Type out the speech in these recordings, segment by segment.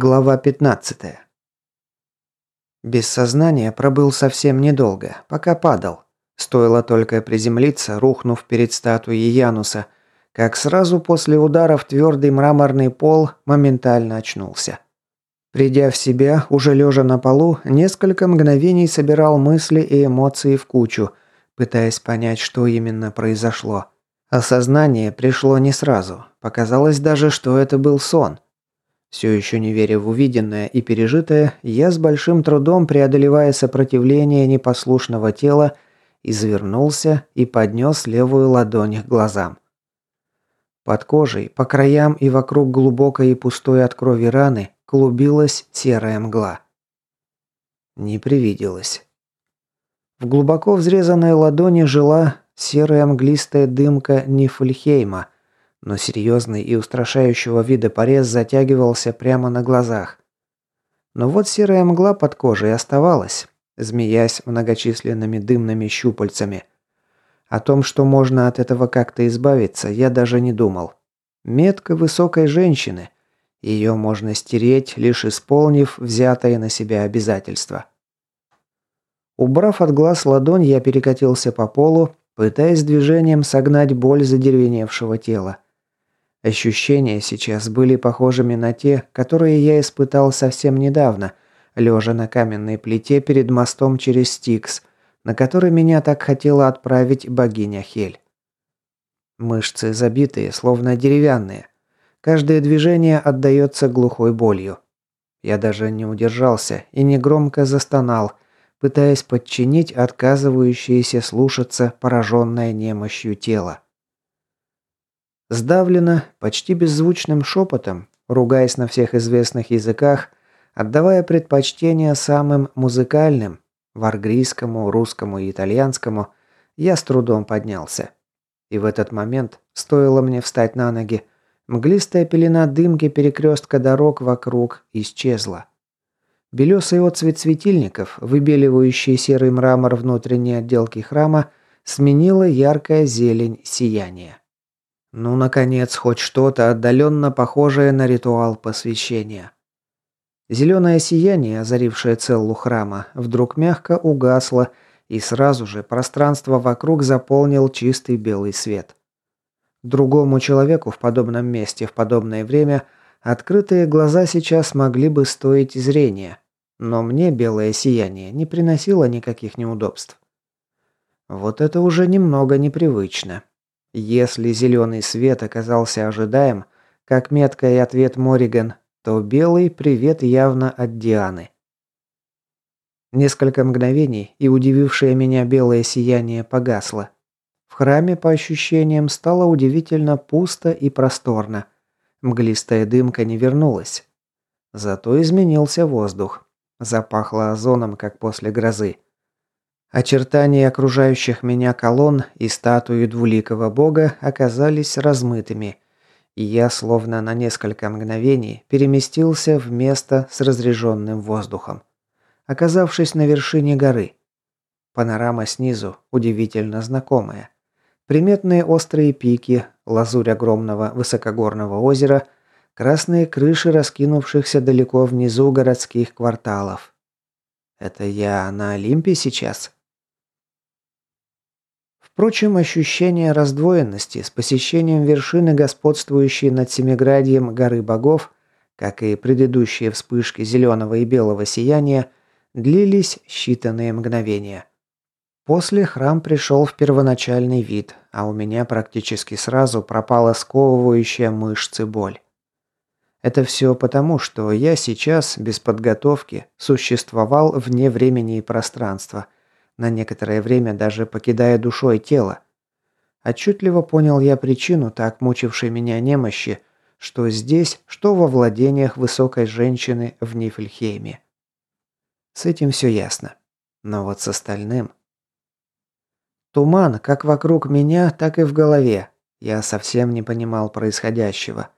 Глава 15. Без сознания пробыл совсем недолго, пока падал. Стоило только приземлиться, рухнув перед статуей Януса, как сразу после удара в твердый мраморный пол моментально очнулся. Придя в себя, уже лежа на полу, несколько мгновений собирал мысли и эмоции в кучу, пытаясь понять, что именно произошло. Осознание пришло не сразу. Показалось даже, что это был сон – все еще не веря в увиденное и пережитое, я с большим трудом, преодолевая сопротивление непослушного тела, извернулся и поднес левую ладонь к глазам. Под кожей, по краям и вокруг глубокой и пустой от крови раны клубилась серая мгла. Не привиделось. В глубоко взрезанной ладони жила серая мглистая дымка Нифльхейма – но серьезный и устрашающего вида порез затягивался прямо на глазах. Но вот серая мгла под кожей оставалась, змеясь многочисленными дымными щупальцами. О том, что можно от этого как-то избавиться, я даже не думал. Метка высокой женщины. Ее можно стереть, лишь исполнив взятое на себя обязательство. Убрав от глаз ладонь, я перекатился по полу, пытаясь движением согнать боль задеревеневшего тела. Ощущения сейчас были похожими на те, которые я испытал совсем недавно, лежа на каменной плите перед мостом через Стикс, на который меня так хотела отправить богиня Хель. Мышцы забитые, словно деревянные. Каждое движение отдается глухой болью. Я даже не удержался и негромко застонал, пытаясь подчинить отказывающееся слушаться пораженное немощью тело. Сдавленно, почти беззвучным шепотом, ругаясь на всех известных языках, отдавая предпочтение самым музыкальным, варгрийскому, русскому и итальянскому, я с трудом поднялся. И в этот момент, стоило мне встать на ноги, мглистая пелена дымки перекрестка дорог вокруг исчезла. Белесый отцвет светильников, выбеливающий серый мрамор внутренней отделки храма, сменила яркая зелень сияния. Ну, наконец, хоть что-то отдаленно похожее на ритуал посвящения. Зеленое сияние, озарившее целу храма, вдруг мягко угасло, и сразу же пространство вокруг заполнил чистый белый свет. Другому человеку в подобном месте в подобное время открытые глаза сейчас могли бы стоить зрения, но мне белое сияние не приносило никаких неудобств. Вот это уже немного непривычно. Если зеленый свет оказался ожидаем, как меткий ответ Мориган, то белый привет явно от Дианы. Несколько мгновений, и удивившее меня белое сияние погасло. В храме, по ощущениям, стало удивительно пусто и просторно. Мглистая дымка не вернулась. Зато изменился воздух. Запахло озоном, как после грозы. Очертания окружающих меня колонн и статуи двуликого бога оказались размытыми, и я словно на несколько мгновений переместился в место с разреженным воздухом, оказавшись на вершине горы. Панорама снизу удивительно знакомая. Приметные острые пики, лазурь огромного высокогорного озера, красные крыши раскинувшихся далеко внизу городских кварталов. Это я на Олимпе сейчас? Впрочем, ощущение раздвоенности с посещением вершины господствующей над Семиградием горы богов, как и предыдущие вспышки зеленого и белого сияния, длились считанные мгновения. После храм пришел в первоначальный вид, а у меня практически сразу пропала сковывающая мышцы боль. Это все потому, что я сейчас, без подготовки, существовал вне времени и пространства – на некоторое время даже покидая душой тело. Отчетливо понял я причину так мучившей меня немощи, что здесь, что во владениях высокой женщины в Нифльхейме. С этим все ясно. Но вот с остальным... Туман как вокруг меня, так и в голове. Я совсем не понимал происходящего.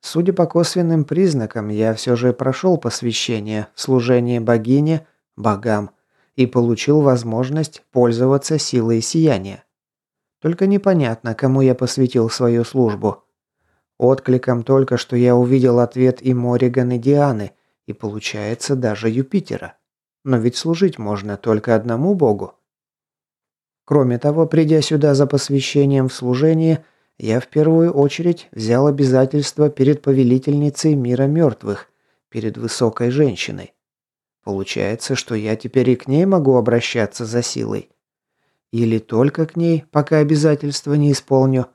Судя по косвенным признакам, я все же прошел посвящение в служение богине, богам, и получил возможность пользоваться силой сияния. Только непонятно, кому я посвятил свою службу. Откликом только что я увидел ответ и Мориган, и Дианы, и получается даже Юпитера. Но ведь служить можно только одному богу. Кроме того, придя сюда за посвящением в служение, я в первую очередь взял обязательство перед повелительницей мира мертвых, перед высокой женщиной. Получается, что я теперь и к ней могу обращаться за силой. Или только к ней, пока обязательства не исполню.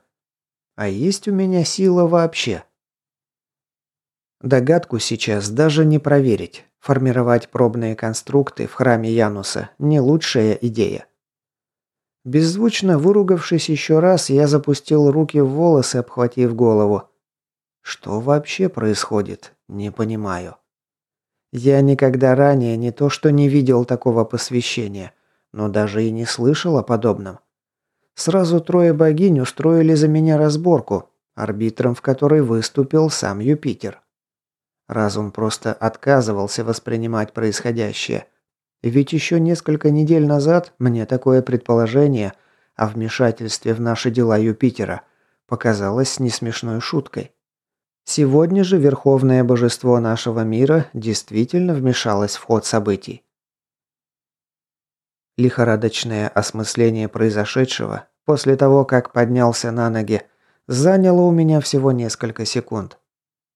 А есть у меня сила вообще? Догадку сейчас даже не проверить. Формировать пробные конструкты в храме Януса – не лучшая идея. Беззвучно выругавшись еще раз, я запустил руки в волосы, обхватив голову. Что вообще происходит? Не понимаю. Я никогда ранее не то что не видел такого посвящения, но даже и не слышал о подобном. Сразу трое богинь устроили за меня разборку, арбитром в которой выступил сам Юпитер. Разум просто отказывался воспринимать происходящее. Ведь еще несколько недель назад мне такое предположение о вмешательстве в наши дела Юпитера показалось несмешной шуткой. Сегодня же верховное божество нашего мира действительно вмешалось в ход событий. Лихорадочное осмысление произошедшего после того, как поднялся на ноги, заняло у меня всего несколько секунд.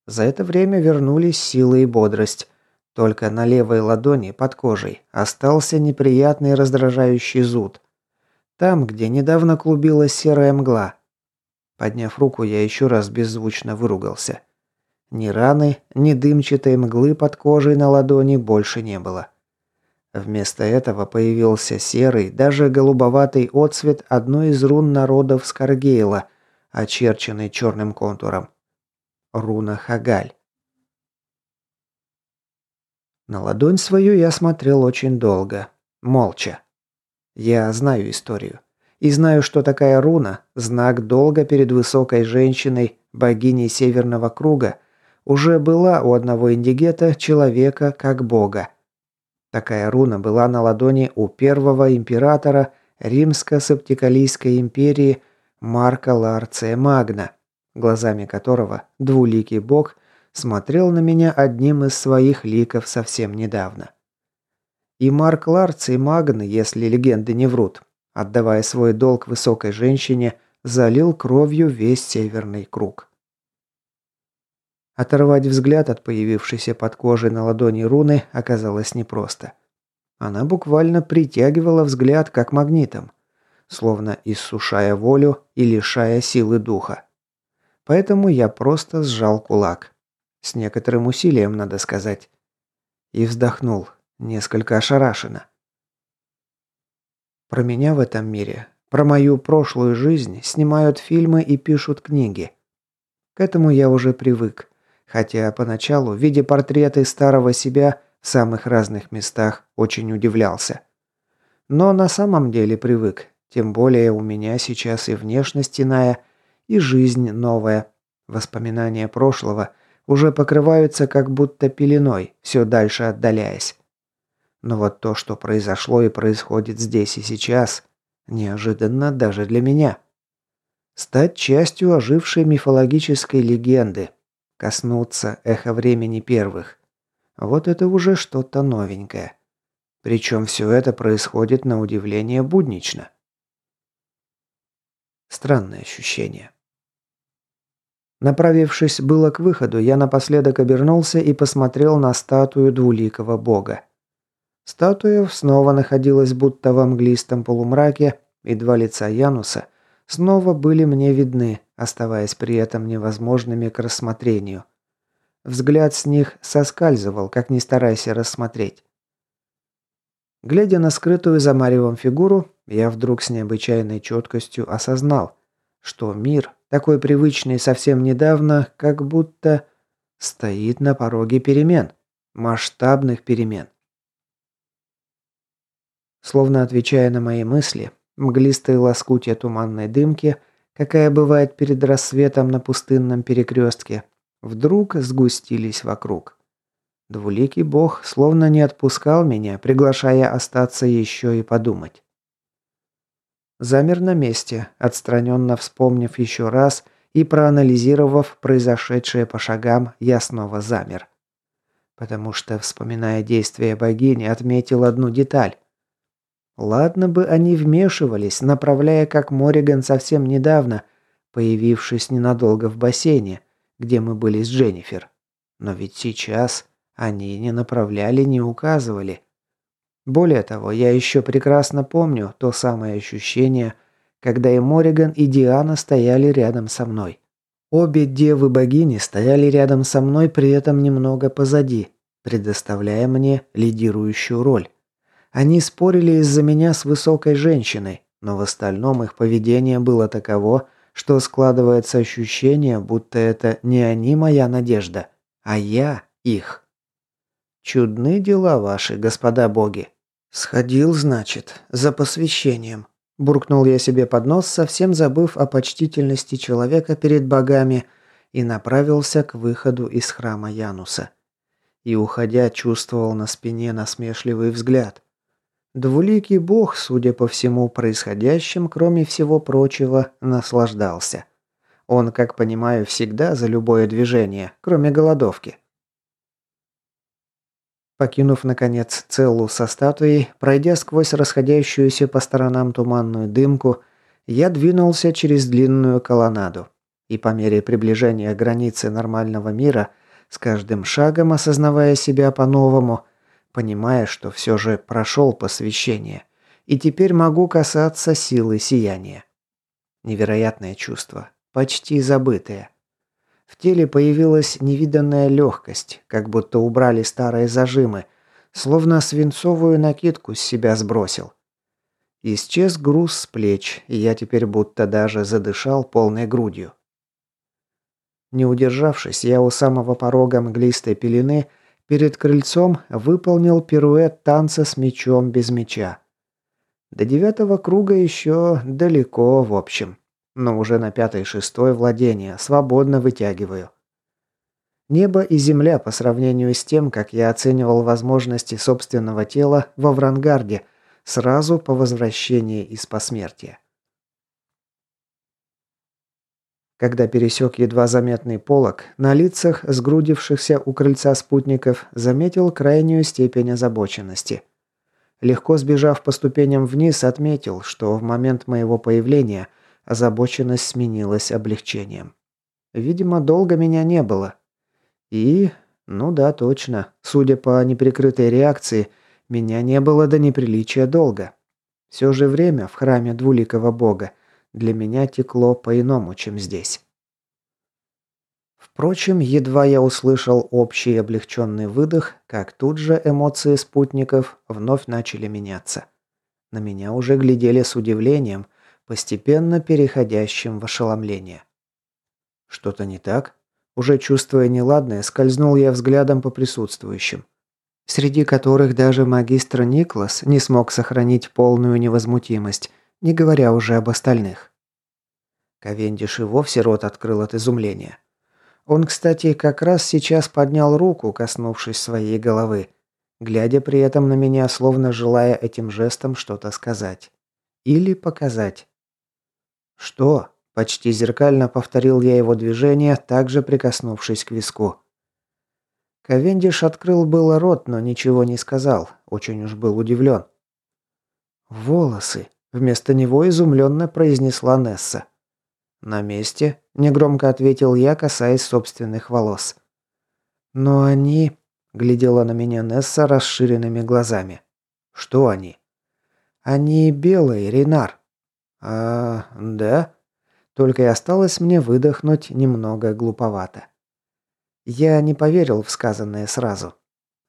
За это время вернулись силы и бодрость. Только на левой ладони под кожей остался неприятный раздражающий зуд. Там, где недавно клубилась серая мгла, Подняв руку, я еще раз беззвучно выругался. Ни раны, ни дымчатой мглы под кожей на ладони больше не было. Вместо этого появился серый, даже голубоватый отцвет одной из рун народов Скаргейла, очерченный черным контуром. Руна Хагаль. На ладонь свою я смотрел очень долго, молча. Я знаю историю. И знаю, что такая руна, знак долга перед высокой женщиной, богиней Северного Круга, уже была у одного индигета человека как бога. Такая руна была на ладони у первого императора Римско-Септикалийской империи Марка Ларция Магна, глазами которого двуликий бог смотрел на меня одним из своих ликов совсем недавно. И Марк Ларций Магн, если легенды не врут, отдавая свой долг высокой женщине, залил кровью весь северный круг. Оторвать взгляд от появившейся под кожей на ладони руны оказалось непросто. Она буквально притягивала взгляд как магнитом, словно иссушая волю и лишая силы духа. Поэтому я просто сжал кулак. С некоторым усилием, надо сказать. И вздохнул, несколько ошарашенно. Про меня в этом мире, про мою прошлую жизнь снимают фильмы и пишут книги. К этому я уже привык. Хотя поначалу, видя портреты старого себя в самых разных местах, очень удивлялся. Но на самом деле привык. Тем более у меня сейчас и внешность иная, и жизнь новая. Воспоминания прошлого уже покрываются как будто пеленой, все дальше отдаляясь. Но вот то, что произошло и происходит здесь и сейчас, неожиданно даже для меня. Стать частью ожившей мифологической легенды, коснуться эхо времени первых. Вот это уже что-то новенькое. Причем все это происходит на удивление буднично. Странное ощущение. Направившись было к выходу, я напоследок обернулся и посмотрел на статую двуликого бога. Статуя снова находилась будто в мглистом полумраке, и два лица Януса снова были мне видны, оставаясь при этом невозможными к рассмотрению. Взгляд с них соскальзывал, как ни старайся рассмотреть. Глядя на скрытую за Марьевым фигуру, я вдруг с необычайной четкостью осознал, что мир, такой привычный совсем недавно, как будто стоит на пороге перемен, масштабных перемен. Словно отвечая на мои мысли, мглистые лоскутья туманной дымки, какая бывает перед рассветом на пустынном перекрестке, вдруг сгустились вокруг. Двуликий бог словно не отпускал меня, приглашая остаться еще и подумать. Замер на месте, отстраненно вспомнив еще раз и проанализировав произошедшее по шагам, я снова замер. Потому что, вспоминая действия богини, отметил одну деталь. Ладно бы они вмешивались, направляя, как Мориган совсем недавно, появившись ненадолго в бассейне, где мы были с Дженнифер. Но ведь сейчас они не направляли, не указывали. Более того, я еще прекрасно помню то самое ощущение, когда и Мориган, и Диана стояли рядом со мной. Обе девы-богини стояли рядом со мной, при этом немного позади, предоставляя мне лидирующую роль. Они спорили из-за меня с высокой женщиной, но в остальном их поведение было таково, что складывается ощущение, будто это не они моя надежда, а я их. Чудны дела ваши, господа боги. Сходил, значит, за посвящением. Буркнул я себе под нос, совсем забыв о почтительности человека перед богами, и направился к выходу из храма Януса. И, уходя, чувствовал на спине насмешливый взгляд. Двуликий бог, судя по всему происходящим, кроме всего прочего, наслаждался. Он, как понимаю, всегда за любое движение, кроме голодовки. Покинув, наконец, целу со статуей, пройдя сквозь расходящуюся по сторонам туманную дымку, я двинулся через длинную колоннаду. И по мере приближения границы нормального мира, с каждым шагом осознавая себя по-новому, понимая, что все же прошел посвящение, и теперь могу касаться силы сияния. Невероятное чувство, почти забытое. В теле появилась невиданная легкость, как будто убрали старые зажимы, словно свинцовую накидку с себя сбросил. Исчез груз с плеч, и я теперь будто даже задышал полной грудью. Не удержавшись, я у самого порога мглистой пелены перед крыльцом выполнил пируэт танца с мечом без меча. До девятого круга еще далеко, в общем но уже на пятой-шестой владение свободно вытягиваю. Небо и земля по сравнению с тем, как я оценивал возможности собственного тела во Врангарде сразу по возвращении из посмертия. Когда пересек едва заметный полог, на лицах сгрудившихся у крыльца спутников заметил крайнюю степень озабоченности. Легко сбежав по ступеням вниз, отметил, что в момент моего появления – Озабоченность сменилась облегчением. Видимо, долго меня не было. И... Ну да, точно. Судя по неприкрытой реакции, меня не было до неприличия долго. Все же время в храме двуликого бога для меня текло по-иному, чем здесь. Впрочем, едва я услышал общий облегченный выдох, как тут же эмоции спутников вновь начали меняться. На меня уже глядели с удивлением, постепенно переходящим в ошеломление. Что-то не так? Уже чувствуя неладное, скользнул я взглядом по присутствующим, среди которых даже магистр Никлас не смог сохранить полную невозмутимость, не говоря уже об остальных. Ковендиш и вовсе рот открыл от изумления. Он, кстати, как раз сейчас поднял руку, коснувшись своей головы, глядя при этом на меня, словно желая этим жестом что-то сказать. Или показать. «Что?» – почти зеркально повторил я его движение, также прикоснувшись к виску. Ковендиш открыл было рот, но ничего не сказал, очень уж был удивлен. «Волосы», – вместо него изумленно произнесла Несса. «На месте», – негромко ответил я, касаясь собственных волос. «Но они...» – глядела на меня Несса расширенными глазами. «Что они?» «Они белые, Ренар», «А, да?» Только и осталось мне выдохнуть немного глуповато. Я не поверил в сказанное сразу.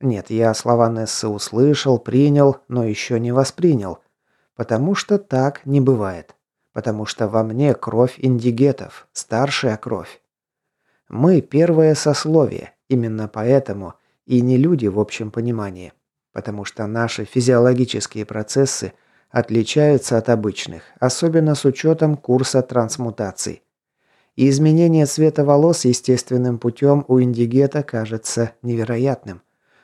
Нет, я слова Нессы услышал, принял, но еще не воспринял. Потому что так не бывает. Потому что во мне кровь индигетов, старшая кровь. Мы первое сословие, именно поэтому и не люди в общем понимании. Потому что наши физиологические процессы отличаются от обычных, особенно с учетом курса трансмутаций. И изменение цвета волос естественным путем у индигета кажется невероятным,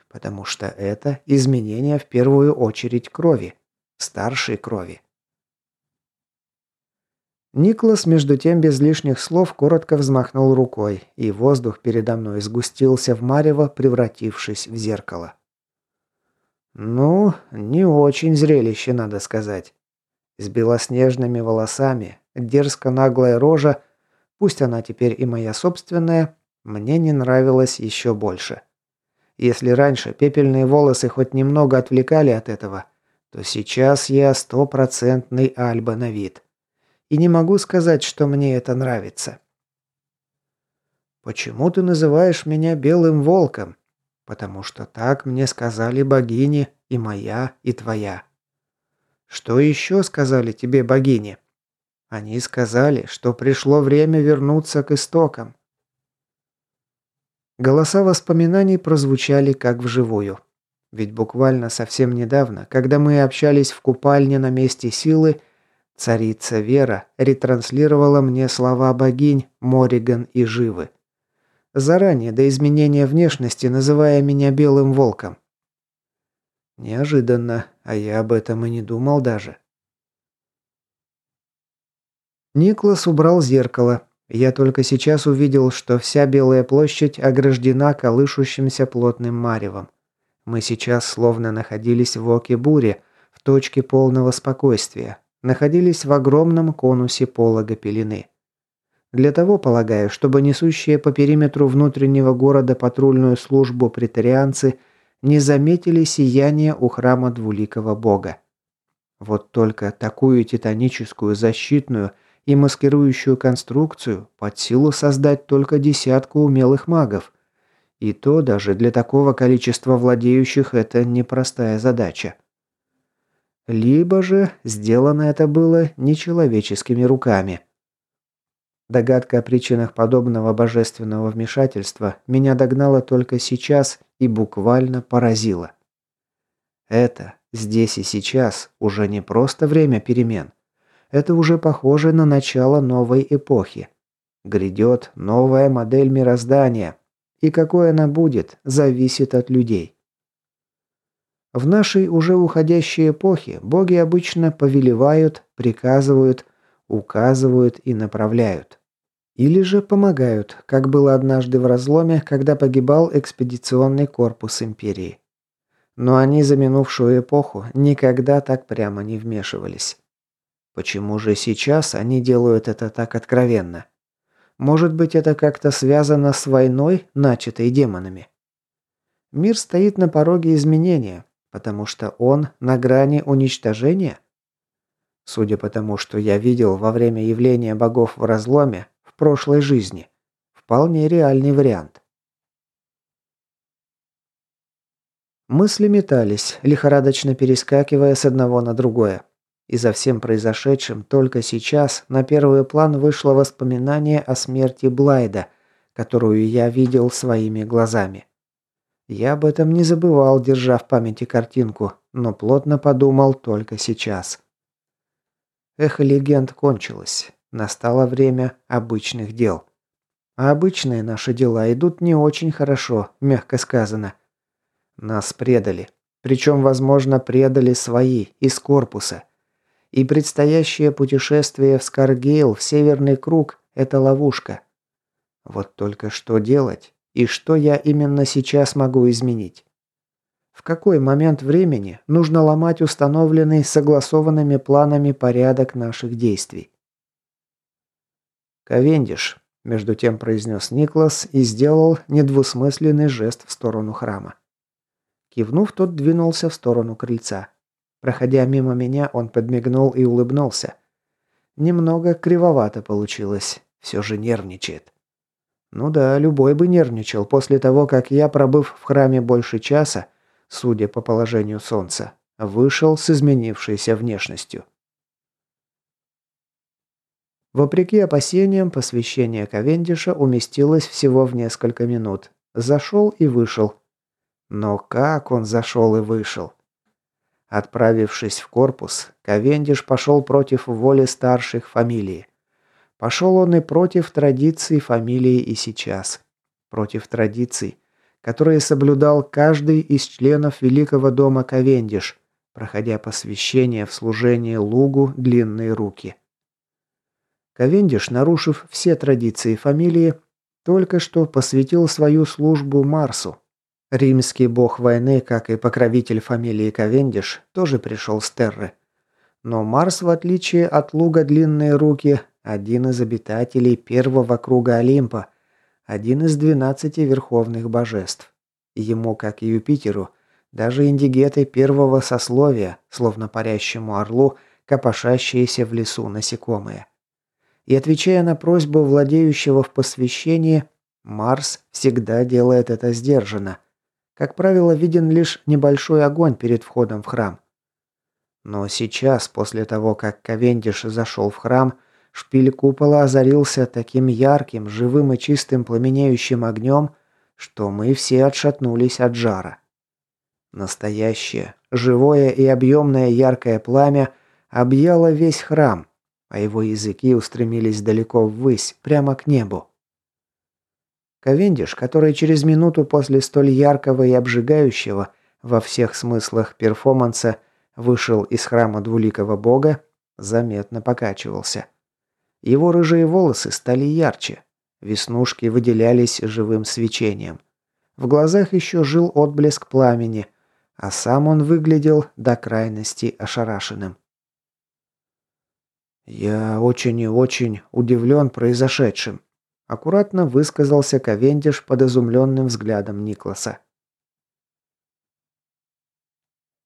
потому что это изменение в первую очередь крови, старшей крови. Никлас, между тем, без лишних слов, коротко взмахнул рукой, и воздух передо мной сгустился в марево, превратившись в зеркало. Ну, не очень зрелище, надо сказать. С белоснежными волосами, дерзко-наглая рожа, пусть она теперь и моя собственная, мне не нравилось еще больше. Если раньше пепельные волосы хоть немного отвлекали от этого, то сейчас я стопроцентный Альба на вид. И не могу сказать, что мне это нравится. «Почему ты называешь меня белым волком?» «Потому что так мне сказали богини, и моя, и твоя». «Что еще сказали тебе богини?» «Они сказали, что пришло время вернуться к истокам». Голоса воспоминаний прозвучали как вживую. Ведь буквально совсем недавно, когда мы общались в купальне на месте силы, Царица Вера ретранслировала мне слова богинь Мориган и Живы. Заранее, до изменения внешности, называя меня Белым Волком. Неожиданно, а я об этом и не думал даже. Никлас убрал зеркало. Я только сейчас увидел, что вся Белая площадь ограждена колышущимся плотным маревом. Мы сейчас словно находились в оке бури, в точке полного спокойствия, находились в огромном конусе полога пелены. Для того, полагаю, чтобы несущие по периметру внутреннего города патрульную службу претарианцы не заметили сияние у храма двуликого бога. Вот только такую титаническую защитную и маскирующую конструкцию под силу создать только десятку умелых магов. И то даже для такого количества владеющих это непростая задача. Либо же сделано это было нечеловеческими руками. Догадка о причинах подобного божественного вмешательства меня догнала только сейчас и буквально поразила. Это здесь и сейчас уже не просто время перемен. Это уже похоже на начало новой эпохи. Грядет новая модель мироздания. И какой она будет, зависит от людей. В нашей уже уходящей эпохе боги обычно повелевают, приказывают, указывают и направляют. Или же помогают, как было однажды в разломе, когда погибал экспедиционный корпус империи. Но они за минувшую эпоху никогда так прямо не вмешивались. Почему же сейчас они делают это так откровенно? Может быть, это как-то связано с войной, начатой демонами? Мир стоит на пороге изменения, Потому что он на грани уничтожения? Судя по тому, что я видел во время явления богов в разломе в прошлой жизни, вполне реальный вариант. Мысли метались, лихорадочно перескакивая с одного на другое. И за всем произошедшим только сейчас на первый план вышло воспоминание о смерти Блайда, которую я видел своими глазами. Я об этом не забывал, держа в памяти картинку, но плотно подумал только сейчас. Эхо легенд кончилось. Настало время обычных дел. А обычные наши дела идут не очень хорошо, мягко сказано. Нас предали. Причем, возможно, предали свои, из корпуса. И предстоящее путешествие в Скаргейл, в Северный Круг – это ловушка. Вот только что делать? И что я именно сейчас могу изменить? В какой момент времени нужно ломать установленный согласованными планами порядок наших действий? «Ковендиш», – между тем произнес Никлас и сделал недвусмысленный жест в сторону храма. Кивнув, тот двинулся в сторону крыльца. Проходя мимо меня, он подмигнул и улыбнулся. Немного кривовато получилось, все же нервничает. Ну да, любой бы нервничал после того, как я, пробыв в храме больше часа, судя по положению солнца, вышел с изменившейся внешностью. Вопреки опасениям, посвящение Ковендиша уместилось всего в несколько минут. Зашел и вышел. Но как он зашел и вышел? Отправившись в корпус, Ковендиш пошел против воли старших фамилии. Пошел он и против традиций фамилии и сейчас. Против традиций, которые соблюдал каждый из членов Великого дома Ковендиш, проходя посвящение в служение лугу длинные руки. Ковендиш, нарушив все традиции фамилии, только что посвятил свою службу Марсу. Римский бог войны, как и покровитель фамилии Ковендиш, тоже пришел с Терры. Но Марс, в отличие от Луга Длинные Руки, один из обитателей первого круга Олимпа, один из двенадцати верховных божеств. Ему, как и Юпитеру, даже индигеты первого сословия, словно парящему орлу, копошащиеся в лесу насекомые. И отвечая на просьбу владеющего в посвящении, Марс всегда делает это сдержанно. Как правило, виден лишь небольшой огонь перед входом в храм. Но сейчас, после того, как Ковендиш зашел в храм, шпиль купола озарился таким ярким, живым и чистым пламенеющим огнем, что мы все отшатнулись от жара. Настоящее, живое и объемное яркое пламя объяло весь храм, а его языки устремились далеко ввысь, прямо к небу. Ковендиш, который через минуту после столь яркого и обжигающего во всех смыслах перформанса вышел из храма двуликого бога, заметно покачивался. Его рыжие волосы стали ярче, веснушки выделялись живым свечением. В глазах еще жил отблеск пламени, а сам он выглядел до крайности ошарашенным. «Я очень и очень удивлен произошедшим», – аккуратно высказался Ковендиш под изумленным взглядом Никласа.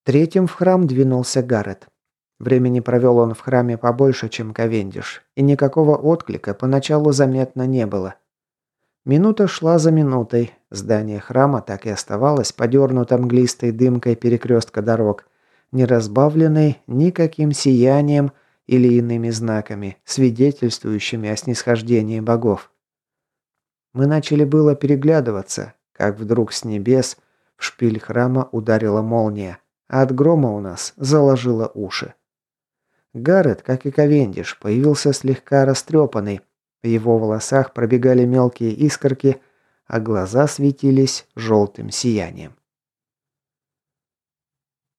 Третьим в храм двинулся Гаррет. Времени провел он в храме побольше, чем Ковендиш, и никакого отклика поначалу заметно не было. Минута шла за минутой, здание храма так и оставалось подернуто мглистой дымкой перекрестка дорог, не разбавленной никаким сиянием – или иными знаками, свидетельствующими о снисхождении богов. Мы начали было переглядываться, как вдруг с небес в шпиль храма ударила молния, а от грома у нас заложило уши. Гаррет, как и Ковендиш, появился слегка растрепанный, в его волосах пробегали мелкие искорки, а глаза светились желтым сиянием.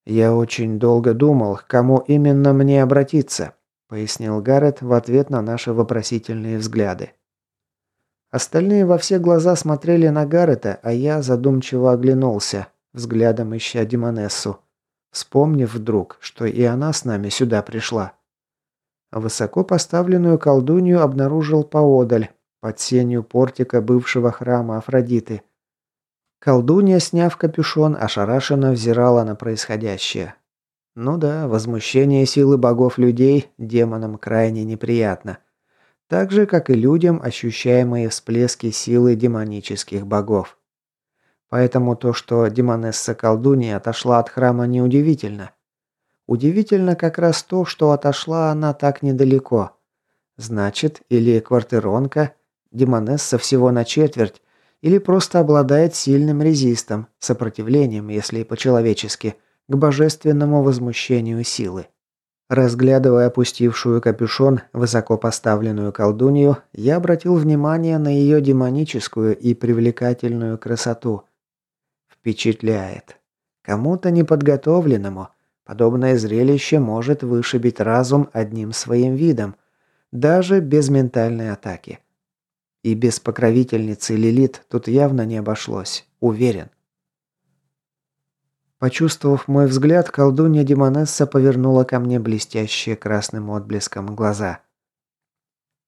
«Я очень долго думал, к кому именно мне обратиться», – пояснил Гаррет в ответ на наши вопросительные взгляды. Остальные во все глаза смотрели на Гаррета, а я задумчиво оглянулся, взглядом ища Димонессу, вспомнив вдруг, что и она с нами сюда пришла. Высоко поставленную колдунью обнаружил поодаль, под сенью портика бывшего храма Афродиты – Колдунья, сняв капюшон, ошарашенно взирала на происходящее. Ну да, возмущение силы богов людей демонам крайне неприятно. Так же, как и людям ощущаемые всплески силы демонических богов. Поэтому то, что демонесса колдунья отошла от храма, неудивительно. Удивительно как раз то, что отошла она так недалеко. Значит, или квартиронка, демонесса всего на четверть, или просто обладает сильным резистом, сопротивлением, если по-человечески, к божественному возмущению силы. Разглядывая опустившую капюшон, высоко поставленную колдунью, я обратил внимание на ее демоническую и привлекательную красоту. Впечатляет. Кому-то неподготовленному подобное зрелище может вышибить разум одним своим видом, даже без ментальной атаки. И без покровительницы Лилит тут явно не обошлось, уверен. Почувствовав мой взгляд, колдунья Демонесса повернула ко мне блестящие красным отблеском глаза.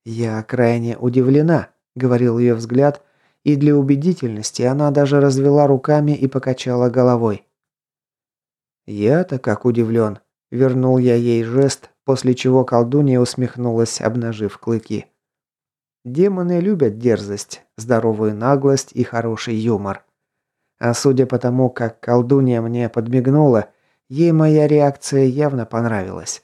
«Я крайне удивлена», — говорил ее взгляд, и для убедительности она даже развела руками и покачала головой. «Я-то как удивлен», — вернул я ей жест, после чего колдунья усмехнулась, обнажив клыки. Демоны любят дерзость, здоровую наглость и хороший юмор. А судя по тому, как колдунья мне подмигнула, ей моя реакция явно понравилась.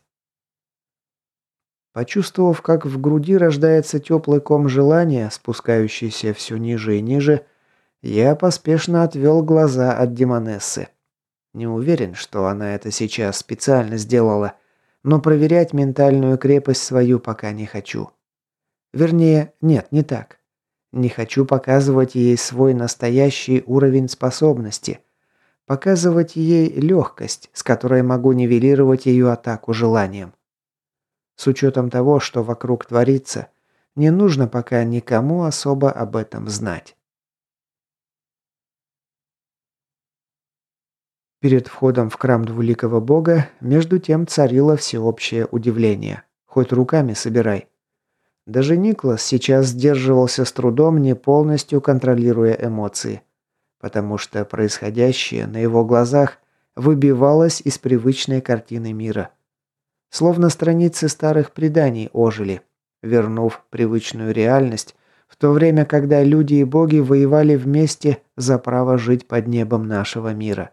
Почувствовав, как в груди рождается теплый ком желания, спускающийся все ниже и ниже, я поспешно отвел глаза от Демонессы. Не уверен, что она это сейчас специально сделала, но проверять ментальную крепость свою пока не хочу. Вернее, нет, не так. Не хочу показывать ей свой настоящий уровень способности. Показывать ей легкость, с которой могу нивелировать ее атаку желанием. С учетом того, что вокруг творится, Не нужно пока никому особо об этом знать. Перед входом в храм двуликого бога между тем царило всеобщее удивление. Хоть руками собирай. Даже Никлас сейчас сдерживался с трудом, не полностью контролируя эмоции. Потому что происходящее на его глазах выбивалось из привычной картины мира. Словно страницы старых преданий ожили, вернув привычную реальность, в то время, когда люди и боги воевали вместе за право жить под небом нашего мира.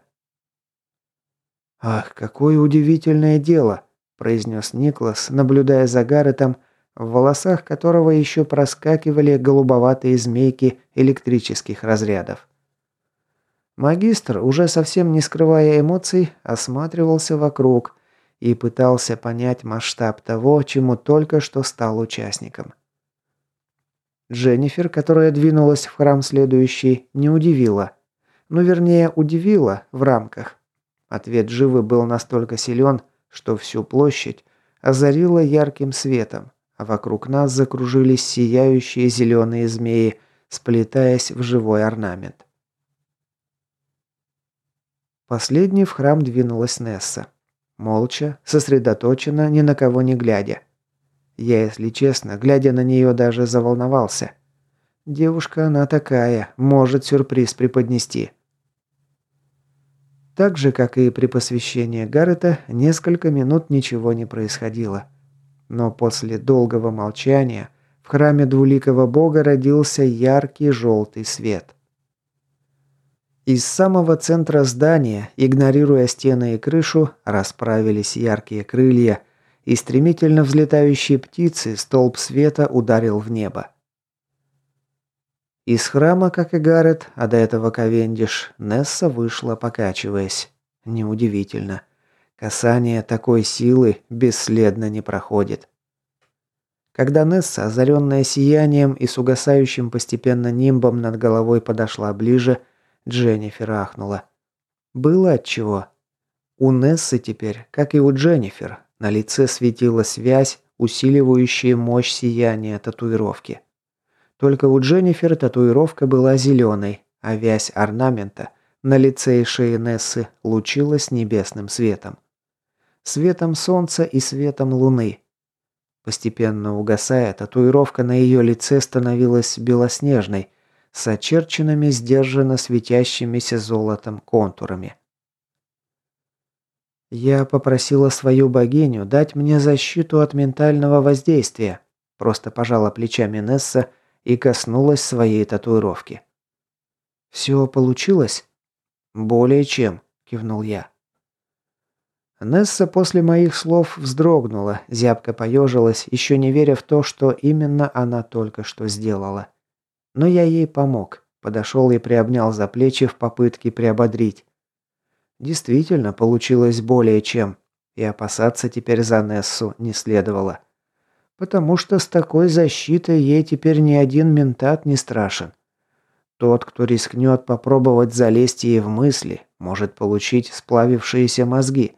«Ах, какое удивительное дело!» – произнес Никлас, наблюдая за Гарретом, в волосах которого еще проскакивали голубоватые змейки электрических разрядов. Магистр, уже совсем не скрывая эмоций, осматривался вокруг и пытался понять масштаб того, чему только что стал участником. Дженнифер, которая двинулась в храм следующий, не удивила. Ну, вернее, удивила в рамках. Ответ Живы был настолько силен, что всю площадь озарило ярким светом, вокруг нас закружились сияющие зеленые змеи, сплетаясь в живой орнамент. Последней в храм двинулась Несса. Молча, сосредоточенно, ни на кого не глядя. Я, если честно, глядя на нее, даже заволновался. Девушка она такая, может сюрприз преподнести. Так же, как и при посвящении Гаррета, несколько минут ничего не происходило. Но после долгого молчания в храме двуликого бога родился яркий желтый свет. Из самого центра здания, игнорируя стены и крышу, расправились яркие крылья, и стремительно взлетающие птицы столб света ударил в небо. Из храма, как и Гаррет, а до этого Ковендиш, Несса вышла, покачиваясь. Неудивительно. Касание такой силы бесследно не проходит. Когда Несса, озаренная сиянием и с угасающим постепенно нимбом над головой подошла ближе, Дженнифер ахнула. Было отчего. У Нессы теперь, как и у Дженнифер, на лице светила связь, усиливающая мощь сияния татуировки. Только у Дженнифер татуировка была зеленой, а вязь орнамента на лице и шее Нессы лучилась небесным светом. Светом солнца и светом луны. Постепенно угасая, татуировка на ее лице становилась белоснежной, с очерченными сдержанно светящимися золотом контурами. «Я попросила свою богиню дать мне защиту от ментального воздействия», просто пожала плечами Несса и коснулась своей татуировки. «Все получилось?» «Более чем», – кивнул я. Несса после моих слов вздрогнула, зябко поежилась, еще не веря в то, что именно она только что сделала. Но я ей помог, подошел и приобнял за плечи в попытке приободрить. Действительно, получилось более чем, и опасаться теперь за Нессу не следовало. Потому что с такой защитой ей теперь ни один ментат не страшен. Тот, кто рискнет попробовать залезть ей в мысли, может получить сплавившиеся мозги.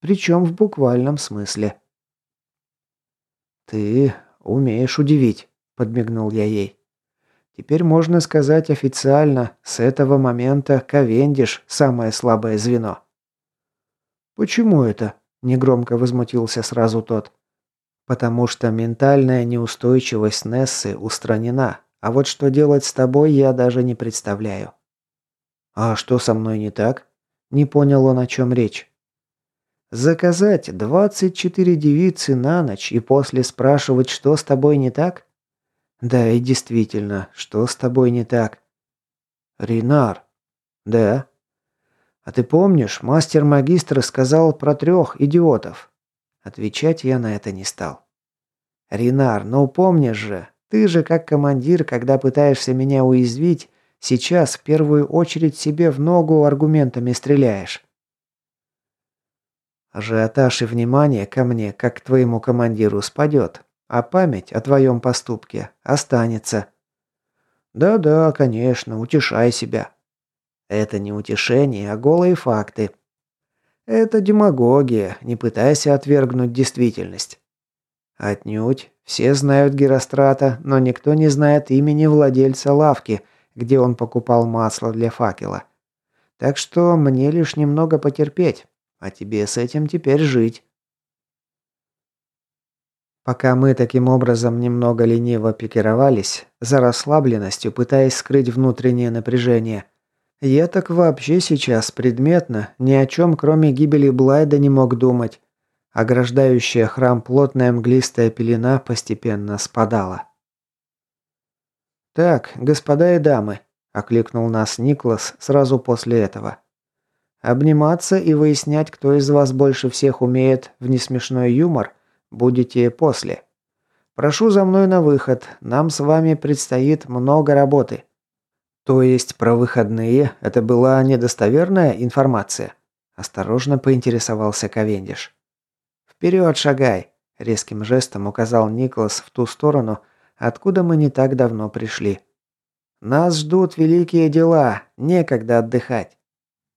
Причем в буквальном смысле. «Ты умеешь удивить», – подмигнул я ей. «Теперь можно сказать официально, с этого момента Ковендиш – самое слабое звено». «Почему это?» – негромко возмутился сразу тот. «Потому что ментальная неустойчивость Нессы устранена, а вот что делать с тобой, я даже не представляю. А что со мной не так? Не понял он, о чем речь. Заказать 24 девицы на ночь и после спрашивать, что с тобой не так? Да и действительно, что с тобой не так? Ринар. Да. А ты помнишь, мастер-магистр сказал про трех идиотов? Отвечать я на это не стал. Ринар, ну помнишь же, ты же, как командир, когда пытаешься меня уязвить, сейчас в первую очередь себе в ногу аргументами стреляешь. Ажиотаж и внимание ко мне, как к твоему командиру, спадет, а память о твоем поступке останется. Да-да, конечно, утешай себя. Это не утешение, а голые факты. Это демагогия, не пытайся отвергнуть действительность. Отнюдь. Все знают Герострата, но никто не знает имени владельца лавки, где он покупал масло для факела. Так что мне лишь немного потерпеть, а тебе с этим теперь жить. Пока мы таким образом немного лениво пикировались, за расслабленностью пытаясь скрыть внутреннее напряжение, я так вообще сейчас предметно ни о чем, кроме гибели Блайда, не мог думать. Ограждающая храм плотная мглистая пелена постепенно спадала. «Так, господа и дамы», – окликнул нас Никлас сразу после этого. «Обниматься и выяснять, кто из вас больше всех умеет в несмешной юмор, будете после. Прошу за мной на выход, нам с вами предстоит много работы». «То есть про выходные это была недостоверная информация?» – осторожно поинтересовался Ковендиш. «Вперед шагай!» – резким жестом указал Николас в ту сторону, откуда мы не так давно пришли. «Нас ждут великие дела, некогда отдыхать».